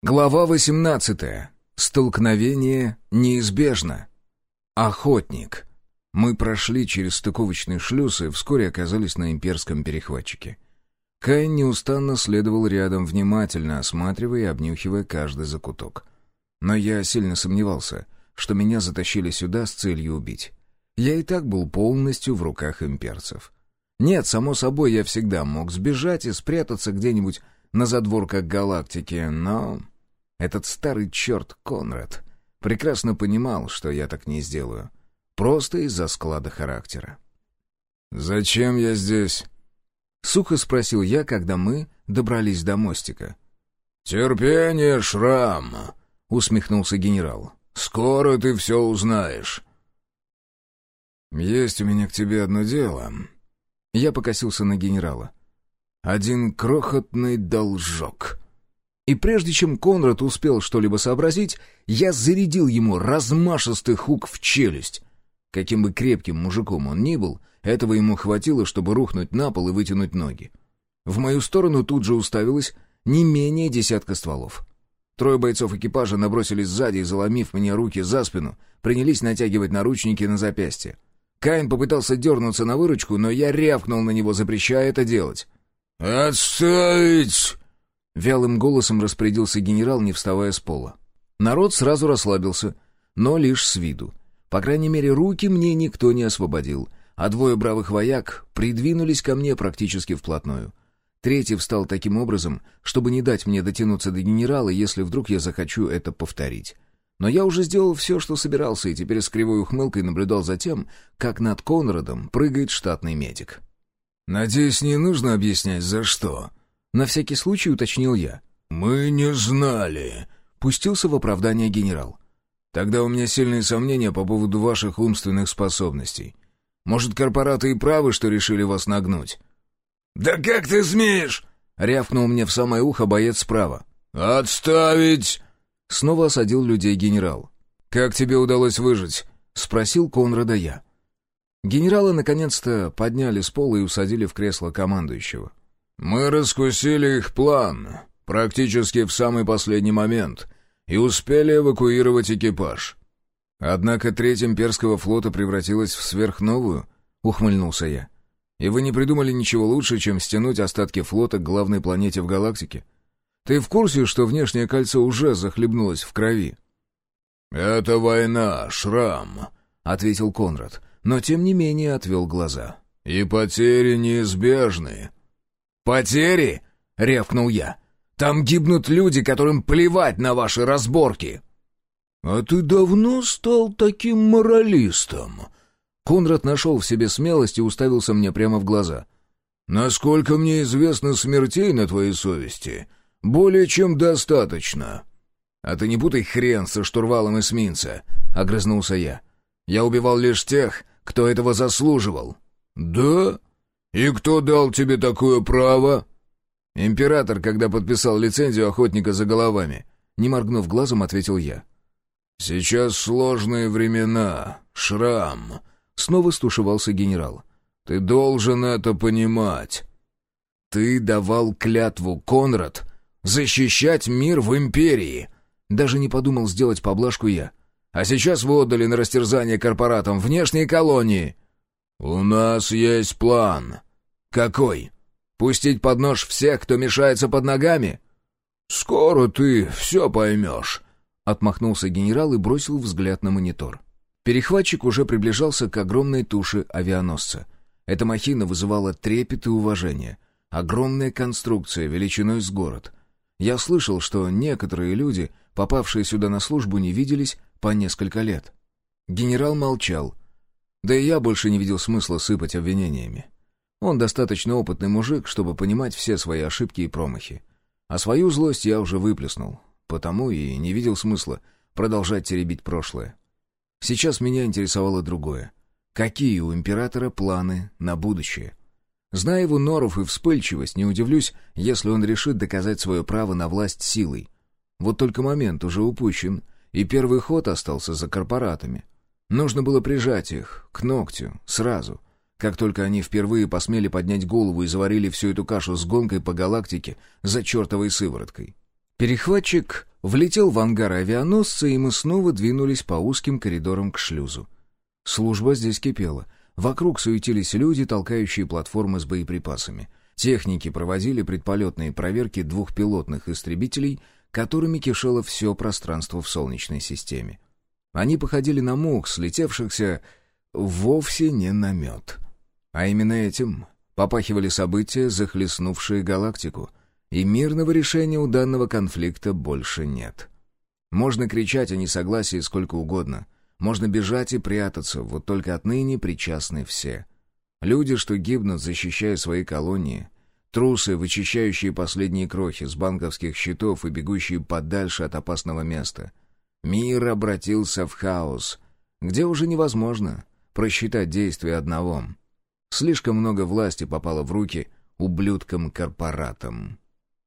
Глава 18. Столкновение неизбежно. Охотник. Мы прошли через стыковочные шлюзы и вскоре оказались на имперском перехватчике. Кайн неустанно следовал рядом, внимательно осматривая и обнюхивая каждый закуток. Но я сильно сомневался, что меня затащили сюда с целью убить. Я и так был полностью в руках имперцев. Нет, само собой, я всегда мог сбежать и спрятаться где-нибудь на задворках галактики, но... Этот старый черт Конрад прекрасно понимал, что я так не сделаю. Просто из-за склада характера. «Зачем я здесь?» — сухо спросил я, когда мы добрались до мостика. «Терпение, Шрам!» — усмехнулся генерал. «Скоро ты все узнаешь». «Есть у меня к тебе одно дело». Я покосился на генерала. «Один крохотный должок». И прежде чем Конрад успел что-либо сообразить, я зарядил ему размашистый хук в челюсть. Каким бы крепким мужиком он ни был, этого ему хватило, чтобы рухнуть на пол и вытянуть ноги. В мою сторону тут же уставилось не менее десятка стволов. Трое бойцов экипажа набросились сзади и, заломив мне руки за спину, принялись натягивать наручники на запястье. Каин попытался дернуться на выручку, но я рявкнул на него, запрещая это делать. «Отставить!» Вялым голосом распорядился генерал, не вставая с пола. Народ сразу расслабился, но лишь с виду. По крайней мере, руки мне никто не освободил, а двое бравых вояк придвинулись ко мне практически вплотную. Третий встал таким образом, чтобы не дать мне дотянуться до генерала, если вдруг я захочу это повторить. Но я уже сделал все, что собирался, и теперь с кривой ухмылкой наблюдал за тем, как над Конрадом прыгает штатный медик. «Надеюсь, не нужно объяснять, за что?» На всякий случай уточнил я. «Мы не знали», — пустился в оправдание генерал. «Тогда у меня сильные сомнения по поводу ваших умственных способностей. Может, корпораты и правы, что решили вас нагнуть?» «Да как ты смеешь?» — рявкнул мне в самое ухо боец справа. «Отставить!» — снова осадил людей генерал. «Как тебе удалось выжить?» — спросил Конрада я. Генерала наконец-то подняли с пола и усадили в кресло командующего. «Мы раскусили их план, практически в самый последний момент, и успели эвакуировать экипаж». «Однако треть имперского флота превратилась в сверхновую», — ухмыльнулся я. «И вы не придумали ничего лучше, чем стянуть остатки флота к главной планете в галактике? Ты в курсе, что внешнее кольцо уже захлебнулось в крови?» «Это война, Шрам», — ответил Конрад, но тем не менее отвел глаза. «И потери неизбежны». «Потери?» — рявкнул я. «Там гибнут люди, которым плевать на ваши разборки!» «А ты давно стал таким моралистом?» Конрад нашел в себе смелость и уставился мне прямо в глаза. «Насколько мне известно смертей на твоей совести, более чем достаточно». «А ты не путай хрен со штурвалом эсминца», — огрызнулся я. «Я убивал лишь тех, кто этого заслуживал». «Да? «И кто дал тебе такое право?» «Император, когда подписал лицензию охотника за головами», — не моргнув глазом, ответил я. «Сейчас сложные времена, Шрам», — снова стушевался генерал. «Ты должен это понимать». «Ты давал клятву, Конрад, защищать мир в империи!» Даже не подумал сделать поблажку я. «А сейчас вы отдали на растерзание корпоратам внешние колонии!» «У нас есть план». «Какой? Пустить под нож всех, кто мешается под ногами?» «Скоро ты все поймешь», — отмахнулся генерал и бросил взгляд на монитор. Перехватчик уже приближался к огромной туше авианосца. Эта махина вызывала трепет и уважение. Огромная конструкция, величиной с город. Я слышал, что некоторые люди, попавшие сюда на службу, не виделись по несколько лет. Генерал молчал, да и я больше не видел смысла сыпать обвинениями. Он достаточно опытный мужик, чтобы понимать все свои ошибки и промахи. А свою злость я уже выплеснул, потому и не видел смысла продолжать теребить прошлое. Сейчас меня интересовало другое. Какие у императора планы на будущее? Зная его норов и вспыльчивость, не удивлюсь, если он решит доказать свое право на власть силой. Вот только момент уже упущен, и первый ход остался за корпоратами. Нужно было прижать их к ногтю сразу, как только они впервые посмели поднять голову и заварили всю эту кашу с гонкой по галактике за чертовой сывороткой. Перехватчик Влетел в ангар авианосца, и мы снова двинулись по узким коридорам к шлюзу. Служба здесь кипела. Вокруг суетились люди, толкающие платформы с боеприпасами. Техники проводили предполетные проверки двух пилотных истребителей, которыми кишело все пространство в Солнечной системе. Они походили на мух, слетевшихся вовсе не на мед. А именно этим попахивали события, захлестнувшие галактику, и мирного решения у данного конфликта больше нет. Можно кричать о несогласии сколько угодно, можно бежать и прятаться, вот только отныне причастны все. Люди, что гибнут, защищая свои колонии, трусы, вычищающие последние крохи с банковских счетов и бегущие подальше от опасного места. Мир обратился в хаос, где уже невозможно просчитать действия одного. Слишком много власти попало в руки ублюдкам-корпоратам.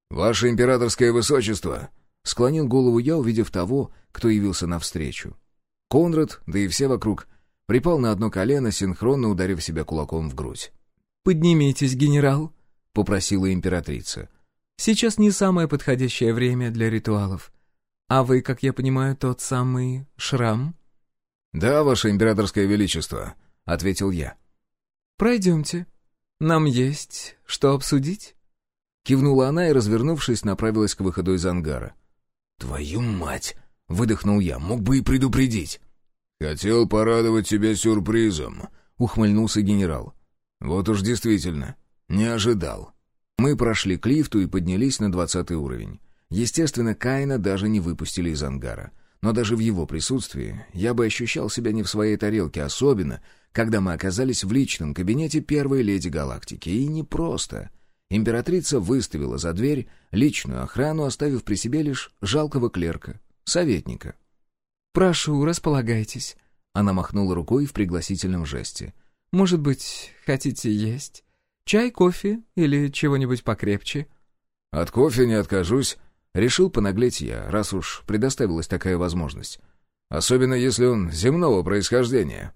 «Ваше императорское высочество!» — склонил голову я, увидев того, кто явился навстречу. Конрад, да и все вокруг, припал на одно колено, синхронно ударив себя кулаком в грудь. «Поднимитесь, генерал!» — попросила императрица. «Сейчас не самое подходящее время для ритуалов. А вы, как я понимаю, тот самый Шрам?» «Да, ваше императорское величество», — ответил я. «Пройдемте. Нам есть что обсудить?» Кивнула она и, развернувшись, направилась к выходу из ангара. «Твою мать!» — выдохнул я. «Мог бы и предупредить». «Хотел порадовать тебя сюрпризом», — ухмыльнулся генерал. «Вот уж действительно, не ожидал». Мы прошли к лифту и поднялись на двадцатый уровень. Естественно, Каина даже не выпустили из ангара. Но даже в его присутствии я бы ощущал себя не в своей тарелке, особенно, когда мы оказались в личном кабинете первой леди галактики. И не просто. Императрица выставила за дверь личную охрану, оставив при себе лишь жалкого клерка, советника. «Прошу, располагайтесь», — она махнула рукой в пригласительном жесте. «Может быть, хотите есть? Чай, кофе или чего-нибудь покрепче?» «От кофе не откажусь», — решил понаглеть я, раз уж предоставилась такая возможность. Особенно если он земного происхождения.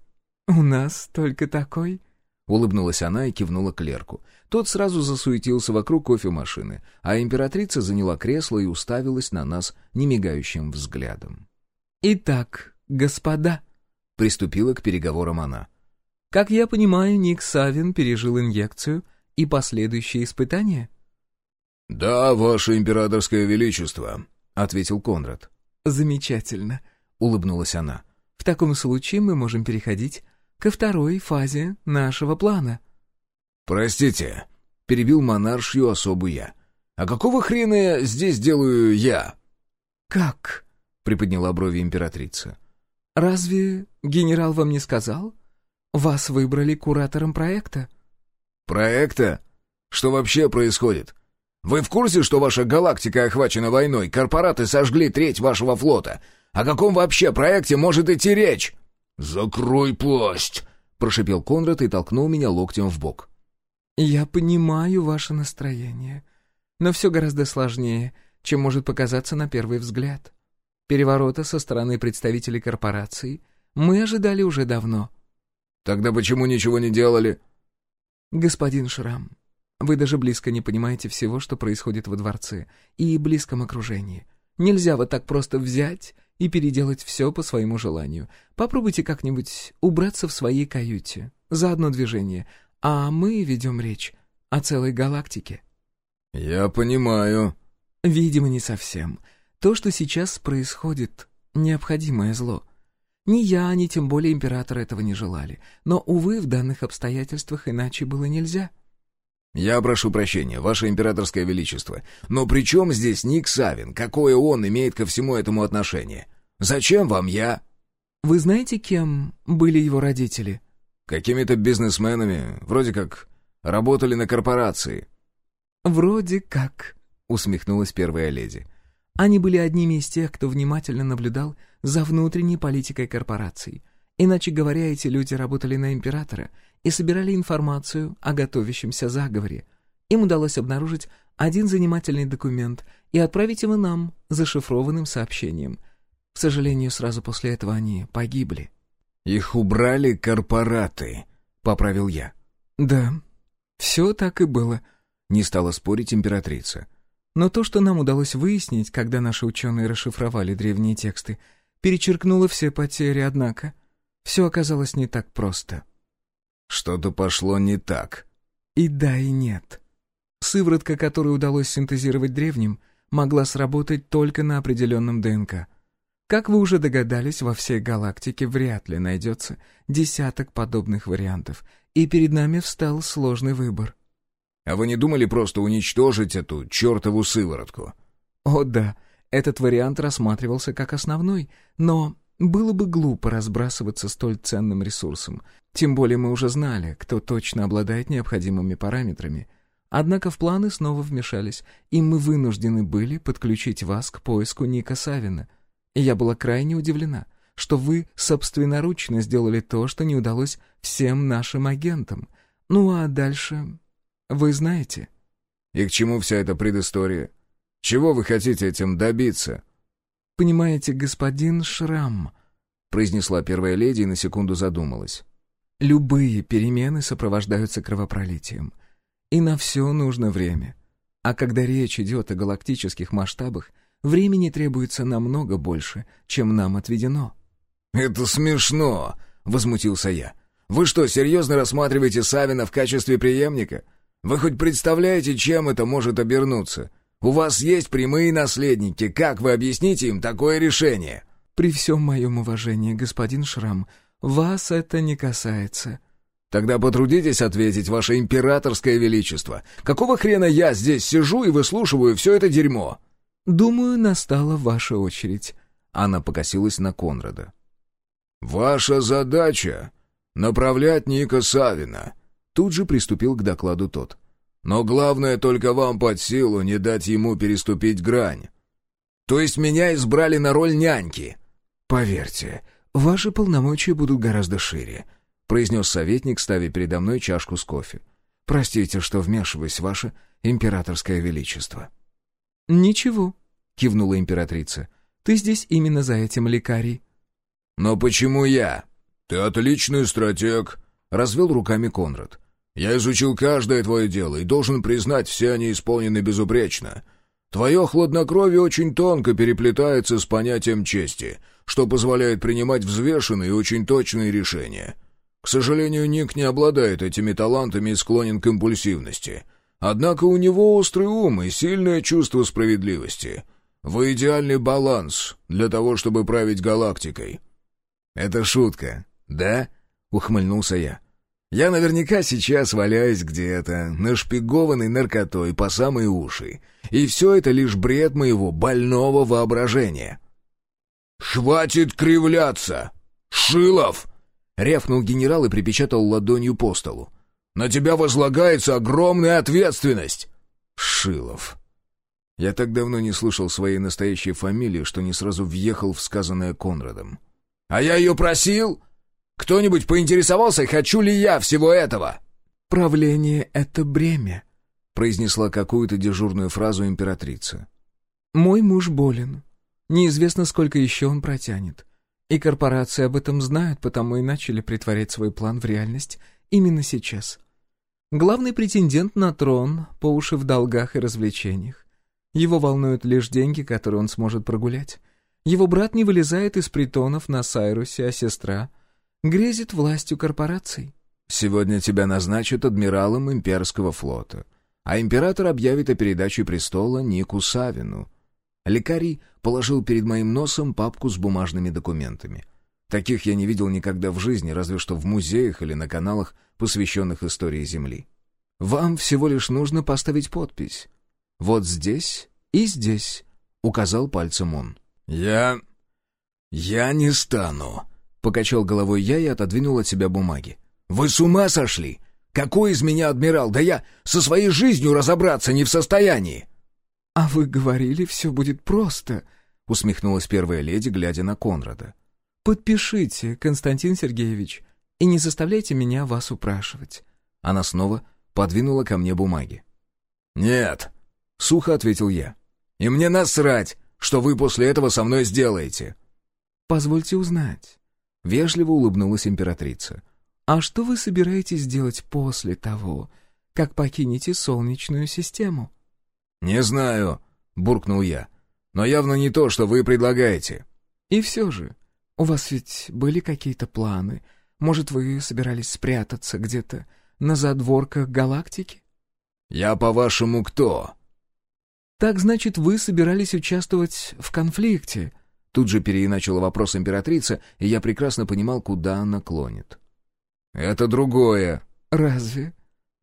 «У нас только такой?» Улыбнулась она и кивнула клерку. Тот сразу засуетился вокруг кофемашины, а императрица заняла кресло и уставилась на нас немигающим взглядом. «Итак, господа», — приступила к переговорам она. «Как я понимаю, Ник Савин пережил инъекцию и последующие испытания?» «Да, ваше императорское величество», — ответил Конрад. «Замечательно», — улыбнулась она. «В таком случае мы можем переходить ко второй фазе нашего плана». «Простите», — перебил монаршью особу я. «А какого хрена я здесь делаю я?» «Как?» — приподняла брови императрица. «Разве генерал вам не сказал? Вас выбрали куратором проекта». «Проекта? Что вообще происходит? Вы в курсе, что ваша галактика охвачена войной? Корпораты сожгли треть вашего флота. О каком вообще проекте может идти речь?» «Закрой пасть!» — прошипел Конрад и толкнул меня локтем в бок. «Я понимаю ваше настроение, но все гораздо сложнее, чем может показаться на первый взгляд. Переворота со стороны представителей корпорации мы ожидали уже давно». «Тогда почему ничего не делали?» «Господин Шрам, вы даже близко не понимаете всего, что происходит во дворце и близком окружении. Нельзя вот так просто взять и переделать все по своему желанию. Попробуйте как-нибудь убраться в своей каюте за одно движение, а мы ведем речь о целой галактике». «Я понимаю». «Видимо, не совсем. То, что сейчас происходит, необходимое зло. Ни я, ни тем более император этого не желали. Но, увы, в данных обстоятельствах иначе было нельзя». «Я прошу прощения, Ваше Императорское Величество, но при чем здесь Ник Савин? Какое он имеет ко всему этому отношение? Зачем вам я?» «Вы знаете, кем были его родители?» «Какими-то бизнесменами, вроде как работали на корпорации». «Вроде как», — усмехнулась первая леди. «Они были одними из тех, кто внимательно наблюдал за внутренней политикой корпораций. Иначе говоря, эти люди работали на императора и собирали информацию о готовящемся заговоре. Им удалось обнаружить один занимательный документ и отправить его нам зашифрованным сообщением. К сожалению, сразу после этого они погибли. «Их убрали корпораты», — поправил я. «Да, все так и было», — не стала спорить императрица. Но то, что нам удалось выяснить, когда наши ученые расшифровали древние тексты, перечеркнуло все потери, однако. Все оказалось не так просто. Что-то пошло не так. И да, и нет. Сыворотка, которую удалось синтезировать древним, могла сработать только на определенном ДНК. Как вы уже догадались, во всей галактике вряд ли найдется десяток подобных вариантов, и перед нами встал сложный выбор. А вы не думали просто уничтожить эту чертову сыворотку? О да, этот вариант рассматривался как основной, но было бы глупо разбрасываться столь ценным ресурсом. Тем более мы уже знали, кто точно обладает необходимыми параметрами. Однако в планы снова вмешались, и мы вынуждены были подключить вас к поиску Ника Савина. И я была крайне удивлена, что вы собственноручно сделали то, что не удалось всем нашим агентам. Ну а дальше вы знаете. И к чему вся эта предыстория? Чего вы хотите этим добиться? Понимаете, господин Шрам, произнесла первая леди и на секунду задумалась. Любые перемены сопровождаются кровопролитием. И на все нужно время. А когда речь идет о галактических масштабах, времени требуется намного больше, чем нам отведено. «Это смешно!» — возмутился я. «Вы что, серьезно рассматриваете Савина в качестве преемника? Вы хоть представляете, чем это может обернуться? У вас есть прямые наследники. Как вы объясните им такое решение?» «При всем моем уважении, господин Шрам, вас это не касается». «Тогда потрудитесь ответить, ваше императорское величество. Какого хрена я здесь сижу и выслушиваю все это дерьмо?» «Думаю, настала ваша очередь». Она покосилась на Конрада. «Ваша задача — направлять Ника Савина», Тут же приступил к докладу тот. «Но главное только вам под силу не дать ему переступить грань. То есть меня избрали на роль няньки?» «Поверьте, ваши полномочия будут гораздо шире», — произнес советник, ставя передо мной чашку с кофе. «Простите, что вмешиваюсь, ваше императорское величество». «Ничего», — кивнула императрица. «Ты здесь именно за этим, лекарий». «Но почему я?» «Ты отличный стратег», — развел руками Конрад. Я изучил каждое твое дело и должен признать, все они исполнены безупречно. Твое хладнокровие очень тонко переплетается с понятием чести, что позволяет принимать взвешенные и очень точные решения. К сожалению, Ник не обладает этими талантами и склонен к импульсивности. Однако у него острый ум и сильное чувство справедливости. Вы идеальный баланс для того, чтобы править галактикой. «Это шутка, да?» — ухмыльнулся я. Я наверняка сейчас валяюсь где-то, нашпигованный наркотой по самые уши. И все это лишь бред моего больного воображения. «Хватит кривляться! Шилов!» — рявкнул генерал и припечатал ладонью по столу. «На тебя возлагается огромная ответственность!» «Шилов!» Я так давно не слышал своей настоящей фамилии, что не сразу въехал в сказанное Конрадом. «А я ее просил?» Кто-нибудь поинтересовался, хочу ли я всего этого?» «Правление — это бремя», — произнесла какую-то дежурную фразу императрица. «Мой муж болен. Неизвестно, сколько еще он протянет. И корпорации об этом знают, потому и начали притворять свой план в реальность именно сейчас. Главный претендент на трон по уши в долгах и развлечениях. Его волнуют лишь деньги, которые он сможет прогулять. Его брат не вылезает из притонов на Сайрусе, а сестра грезит властью корпораций. Сегодня тебя назначат адмиралом имперского флота, а император объявит о передаче престола Нику Савину. Лекарий положил перед моим носом папку с бумажными документами. Таких я не видел никогда в жизни, разве что в музеях или на каналах, посвященных истории Земли. Вам всего лишь нужно поставить подпись. Вот здесь и здесь, — указал пальцем он. «Я... я не стану», Покачал головой я и отодвинул от себя бумаги. «Вы с ума сошли? Какой из меня адмирал? Да я со своей жизнью разобраться не в состоянии!» «А вы говорили, все будет просто», — усмехнулась первая леди, глядя на Конрада. «Подпишите, Константин Сергеевич, и не заставляйте меня вас упрашивать». Она снова подвинула ко мне бумаги. «Нет», — сухо ответил я. «И мне насрать, что вы после этого со мной сделаете». «Позвольте узнать, Вежливо улыбнулась императрица. «А что вы собираетесь делать после того, как покинете Солнечную систему?» «Не знаю», буркнул я. «Но явно не то, что вы предлагаете». «И все же, у вас ведь были какие-то планы? Может, вы собирались спрятаться где-то на задворках галактики?» «Я, по-вашему, кто?» «Так, значит, вы собирались участвовать в конфликте?» Тут же переиначила вопрос императрица, и я прекрасно понимал, куда она клонит. «Это другое». «Разве?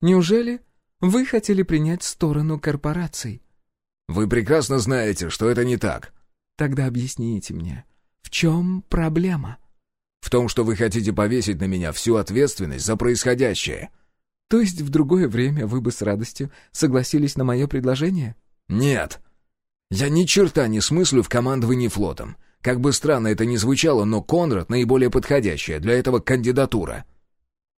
Неужели вы хотели принять сторону корпораций?» «Вы прекрасно знаете, что это не так». «Тогда объясните мне, в чем проблема?» «В том, что вы хотите повесить на меня всю ответственность за происходящее». «То есть в другое время вы бы с радостью согласились на мое предложение?» «Нет. Я ни черта не смыслю в командовании флотом. Как бы странно это ни звучало, но Конрад наиболее подходящая для этого кандидатура».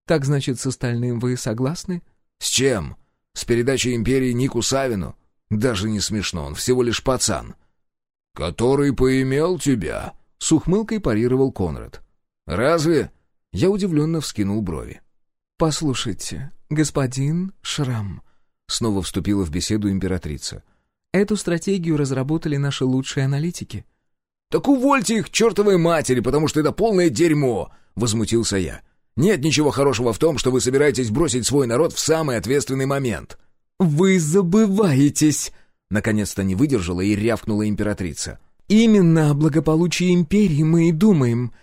«Так значит, с остальным вы согласны?» «С чем? С передачей империи Нику Савину? Даже не смешно, он всего лишь пацан». «Который поимел тебя?» — с ухмылкой парировал Конрад. «Разве?» — я удивленно вскинул брови. «Послушайте, господин Шрам», — снова вступила в беседу императрица, — «эту стратегию разработали наши лучшие аналитики». «Так увольте их чертовой матери, потому что это полное дерьмо!» — возмутился я. «Нет ничего хорошего в том, что вы собираетесь бросить свой народ в самый ответственный момент». «Вы забываетесь!» — наконец-то не выдержала и рявкнула императрица. «Именно о благополучии империи мы и думаем.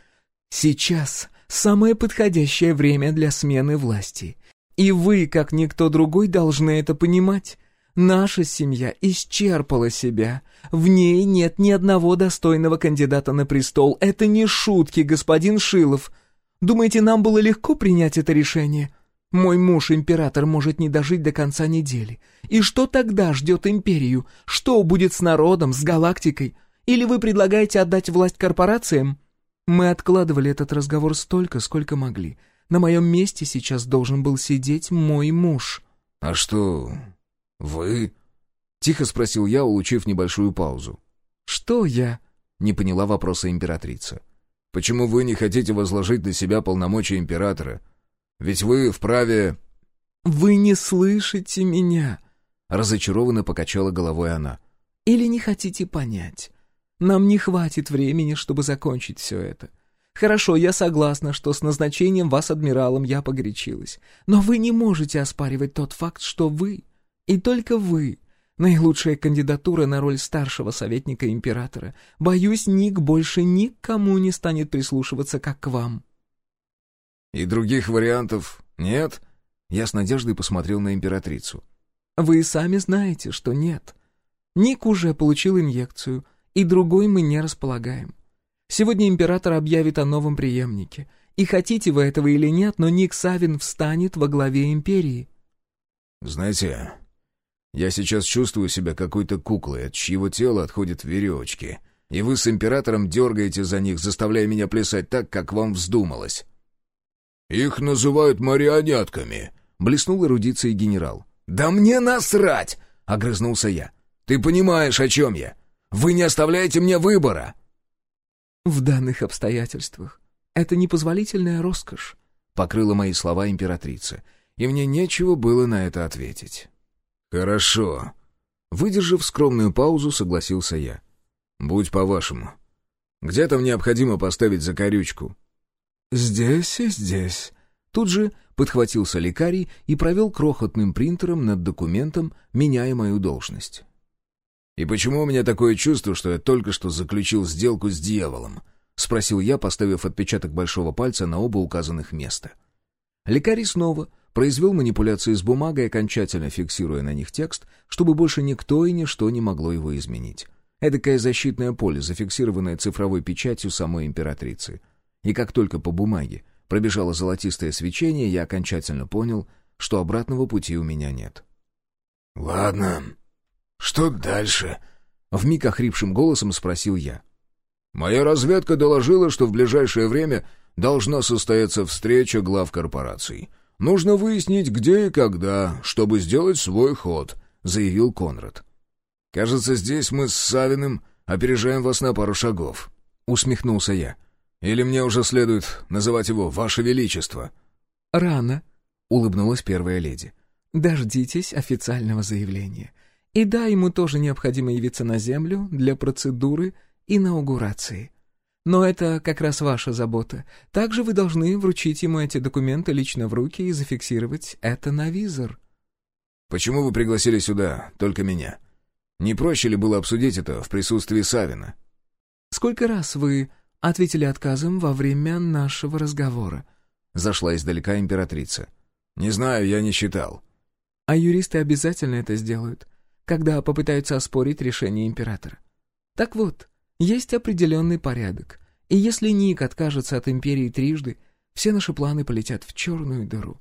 Сейчас самое подходящее время для смены власти. И вы, как никто другой, должны это понимать. Наша семья исчерпала себя. В ней нет ни одного достойного кандидата на престол. Это не шутки, господин Шилов. Думаете, нам было легко принять это решение?» Мой муж, император, может не дожить до конца недели. И что тогда ждет империю? Что будет с народом, с галактикой? Или вы предлагаете отдать власть корпорациям? Мы откладывали этот разговор столько, сколько могли. На моем месте сейчас должен был сидеть мой муж. «А что, вы?» — тихо спросил я, улучив небольшую паузу. «Что я?» — не поняла вопроса императрица. «Почему вы не хотите возложить на себя полномочия императора?» Ведь вы вправе...» «Вы не слышите меня!» Разочарованно покачала головой она. «Или не хотите понять? Нам не хватит времени, чтобы закончить все это. Хорошо, я согласна, что с назначением вас адмиралом я погорячилась. Но вы не можете оспаривать тот факт, что вы, и только вы, наилучшая кандидатура на роль старшего советника императора. Боюсь, Ник больше никому не станет прислушиваться, как к вам». «И других вариантов нет?» Я с надеждой посмотрел на императрицу. «Вы сами знаете, что нет. Ник уже получил инъекцию, и другой мы не располагаем. Сегодня император объявит о новом преемнике. И хотите вы этого или нет, но Ник Савин встанет во главе империи». «Знаете, я сейчас чувствую себя какой-то куклой, от чьего тела отходят веревочки, и вы с императором дергаете за них, заставляя меня плясать так, как вам вздумалось». «Их называют марионетками», — блеснул эрудицией генерал. «Да мне насрать!» — огрызнулся я. «Ты понимаешь, о чем я? Вы не оставляете мне выбора!» «В данных обстоятельствах это непозволительная роскошь», — покрыла мои слова императрица, и мне нечего было на это ответить. «Хорошо». Выдержав скромную паузу, согласился я. «Будь по-вашему. Где там необходимо поставить закорючку?» «Здесь и здесь». Тут же подхватился лекарий и провел крохотным принтером над документом, меняя мою должность. «И почему у меня такое чувство, что я только что заключил сделку с дьяволом?» — спросил я, поставив отпечаток большого пальца на оба указанных места. Лекарий снова произвел манипуляции с бумагой, окончательно фиксируя на них текст, чтобы больше никто и ничто не могло его изменить. Эдакое защитное поле, зафиксированное цифровой печатью самой императрицы — и как только по бумаге пробежало золотистое свечение, я окончательно понял, что обратного пути у меня нет. «Ладно, что дальше?» — вмиг охрипшим голосом спросил я. «Моя разведка доложила, что в ближайшее время должна состояться встреча глав корпораций. Нужно выяснить, где и когда, чтобы сделать свой ход», — заявил Конрад. «Кажется, здесь мы с Савиным опережаем вас на пару шагов», — усмехнулся я. Или мне уже следует называть его «Ваше Величество»?» «Рано», — улыбнулась первая леди. «Дождитесь официального заявления. И да, ему тоже необходимо явиться на Землю для процедуры инаугурации. Но это как раз ваша забота. Также вы должны вручить ему эти документы лично в руки и зафиксировать это на визор». «Почему вы пригласили сюда только меня? Не проще ли было обсудить это в присутствии Савина?» «Сколько раз вы ответили отказом во время нашего разговора?» Зашла издалека императрица. «Не знаю, я не считал». «А юристы обязательно это сделают, когда попытаются оспорить решение императора. Так вот, есть определенный порядок, и если Ник откажется от империи трижды, все наши планы полетят в черную дыру.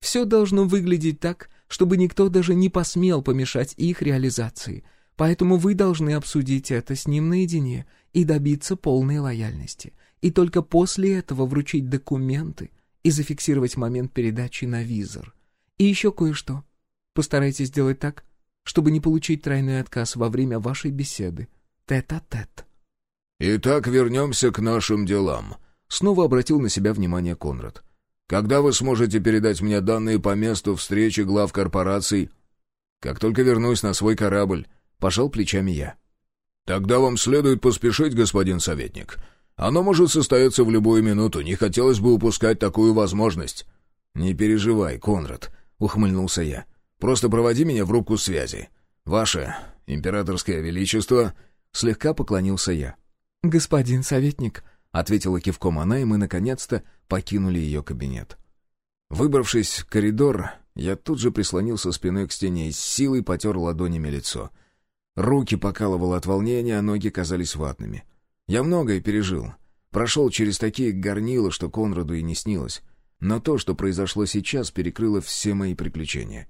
Все должно выглядеть так, чтобы никто даже не посмел помешать их реализации, поэтому вы должны обсудить это с ним наедине и добиться полной лояльности, и только после этого вручить документы и зафиксировать момент передачи на визор. И еще кое-что. Постарайтесь сделать так, чтобы не получить тройной отказ во время вашей беседы. Тет-а-тет. -тет. «Итак, вернемся к нашим делам», — снова обратил на себя внимание Конрад. «Когда вы сможете передать мне данные по месту встречи глав корпораций?» «Как только вернусь на свой корабль», — пожал плечами я. «Тогда вам следует поспешить, господин советник. Оно может состояться в любую минуту, не хотелось бы упускать такую возможность». «Не переживай, Конрад», — ухмыльнулся я. «Просто проводи меня в рубку связи. Ваше императорское величество...» Слегка поклонился я. «Господин советник», — ответила кивком она, и мы, наконец-то, покинули ее кабинет. Выбравшись в коридор, я тут же прислонился спиной к стене и с силой потер ладонями лицо. Руки покалывало от волнения, а ноги казались ватными. Я многое пережил. Прошел через такие горнила, что Конраду и не снилось. Но то, что произошло сейчас, перекрыло все мои приключения.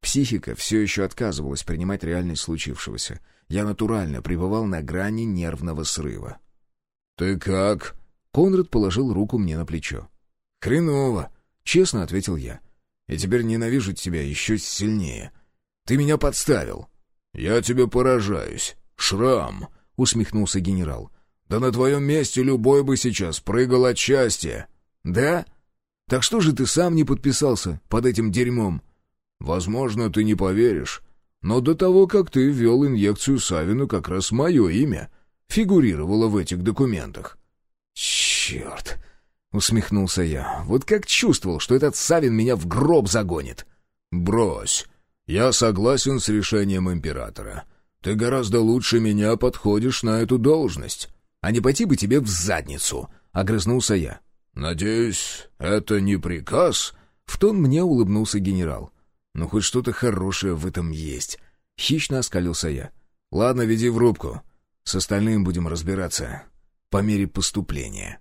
Психика все еще отказывалась принимать реальность случившегося. Я натурально пребывал на грани нервного срыва. «Ты как?» Конрад положил руку мне на плечо. «Хреново», — честно ответил я. «И теперь ненавижу тебя еще сильнее. Ты меня подставил». «Я тебе поражаюсь. Шрам», — усмехнулся генерал. «Да на твоем месте любой бы сейчас прыгал от счастья». «Да? Так что же ты сам не подписался под этим дерьмом?» «Возможно, ты не поверишь, но до того, как ты ввел инъекцию Савину, как раз мое имя фигурировало в этих документах». «Черт!» — усмехнулся я. «Вот как чувствовал, что этот Савин меня в гроб загонит!» «Брось. Я согласен с решением императора. Ты гораздо лучше меня подходишь на эту должность. А не пойти бы тебе в задницу!» — огрызнулся я. «Надеюсь, это не приказ?» В тон мне улыбнулся генерал. Ну, хоть что-то хорошее в этом есть. Хищно оскалился я. Ладно, веди в рубку. С остальным будем разбираться по мере поступления.